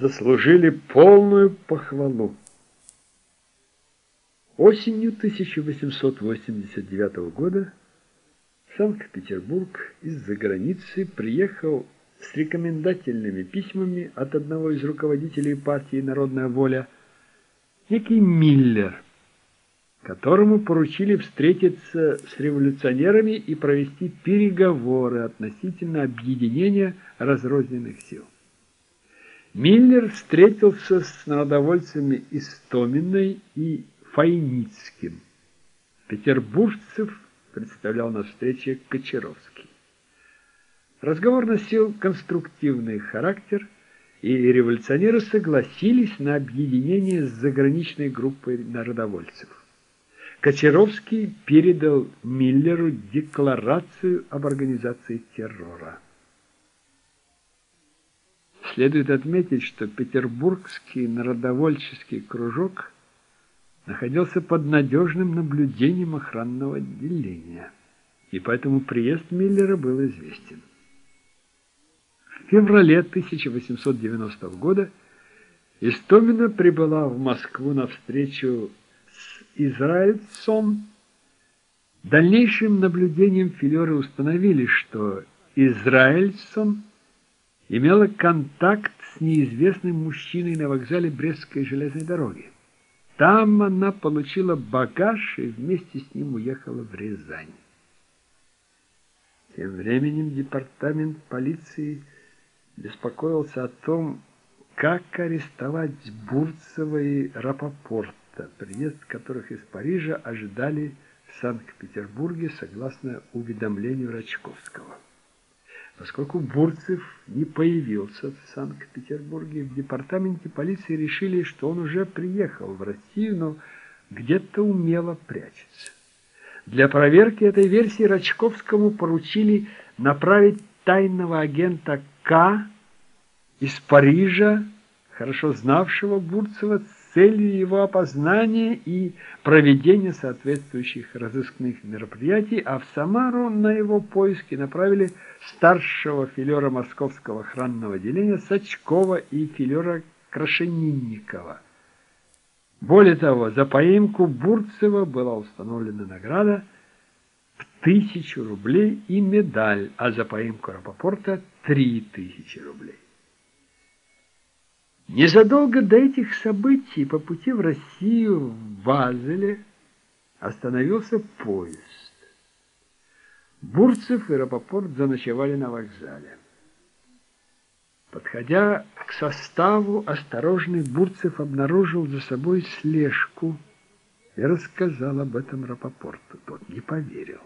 заслужили полную похвалу. Осенью 1889 года в Санкт-Петербург из-за границы приехал с рекомендательными письмами от одного из руководителей партии «Народная воля» некий Миллер, которому поручили встретиться с революционерами и провести переговоры относительно объединения разрозненных сил. Миллер встретился с народовольцами Истоминой и Файницким. Петербуржцев представлял на встрече Кочаровский. Разговор носил конструктивный характер, и революционеры согласились на объединение с заграничной группой народовольцев. Кочаровский передал Миллеру декларацию об организации террора. Следует отметить, что Петербургский народовольческий кружок – находился под надежным наблюдением охранного отделения, и поэтому приезд Миллера был известен. В феврале 1890 года Истомина прибыла в Москву на встречу с Израильцом. Дальнейшим наблюдением филеры установили, что Израильсон имела контакт с неизвестным мужчиной на вокзале Брестской железной дороги. Там она получила багаж и вместе с ним уехала в Рязань. Тем временем департамент полиции беспокоился о том, как арестовать Бурцева и Рапопорта, приезд которых из Парижа ожидали в Санкт-Петербурге согласно уведомлению Рачковского. Поскольку Бурцев не появился в Санкт-Петербурге, в департаменте полиции решили, что он уже приехал в Россию, но где-то умело прячется. Для проверки этой версии Рачковскому поручили направить тайного агента К из Парижа, хорошо знавшего Бурцева, целью его опознания и проведения соответствующих разыскных мероприятий, а в Самару на его поиски направили старшего филера Московского охранного отделения Сачкова и филера Крашенинникова. Более того, за поимку Бурцева была установлена награда в тысячу рублей и медаль, а за поимку Рапопорта – три тысячи рублей. Незадолго до этих событий по пути в Россию в Базеле остановился поезд. Бурцев и Рапопорт заночевали на вокзале. Подходя к составу, осторожный Бурцев обнаружил за собой слежку и рассказал об этом Рапопорту. Тот не поверил.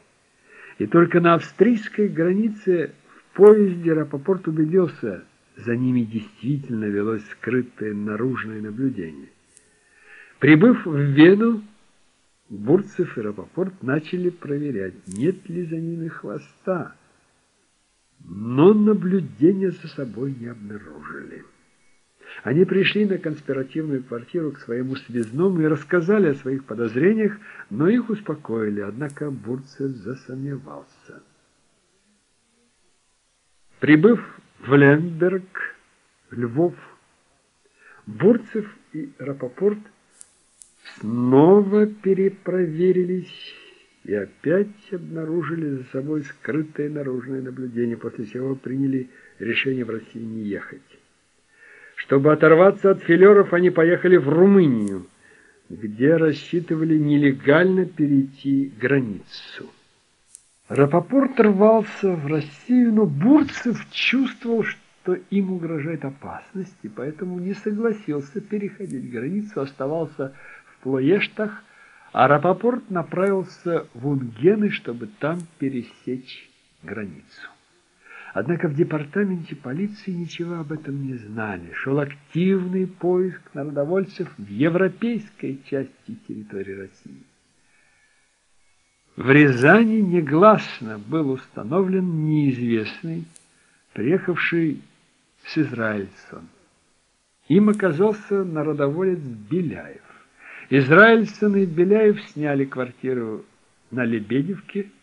И только на австрийской границе в поезде Рапопорт убедился – за ними действительно велось скрытое наружное наблюдение. Прибыв в Вену, Бурцев и Рапопорт начали проверять, нет ли за ними хвоста, но наблюдения за собой не обнаружили. Они пришли на конспиративную квартиру к своему связному и рассказали о своих подозрениях, но их успокоили, однако Бурцев засомневался. Прибыв в Лемберг, Львов, Бурцев и Рапопорт снова перепроверились и опять обнаружили за собой скрытое наружное наблюдение, после чего приняли решение в Россию не ехать. Чтобы оторваться от филеров, они поехали в Румынию, где рассчитывали нелегально перейти границу. Рапопорт рвался в Россию, но Бурцев чувствовал, что им угрожает опасность, и поэтому не согласился переходить границу, оставался в Плоештах, а Рапопорт направился в Унгены, чтобы там пересечь границу. Однако в департаменте полиции ничего об этом не знали. Шел активный поиск народовольцев в европейской части территории России. В Рязани негласно был установлен неизвестный, приехавший с Израильсон. Им оказался народоволец Беляев. Израильсон и Беляев сняли квартиру на Лебедевке –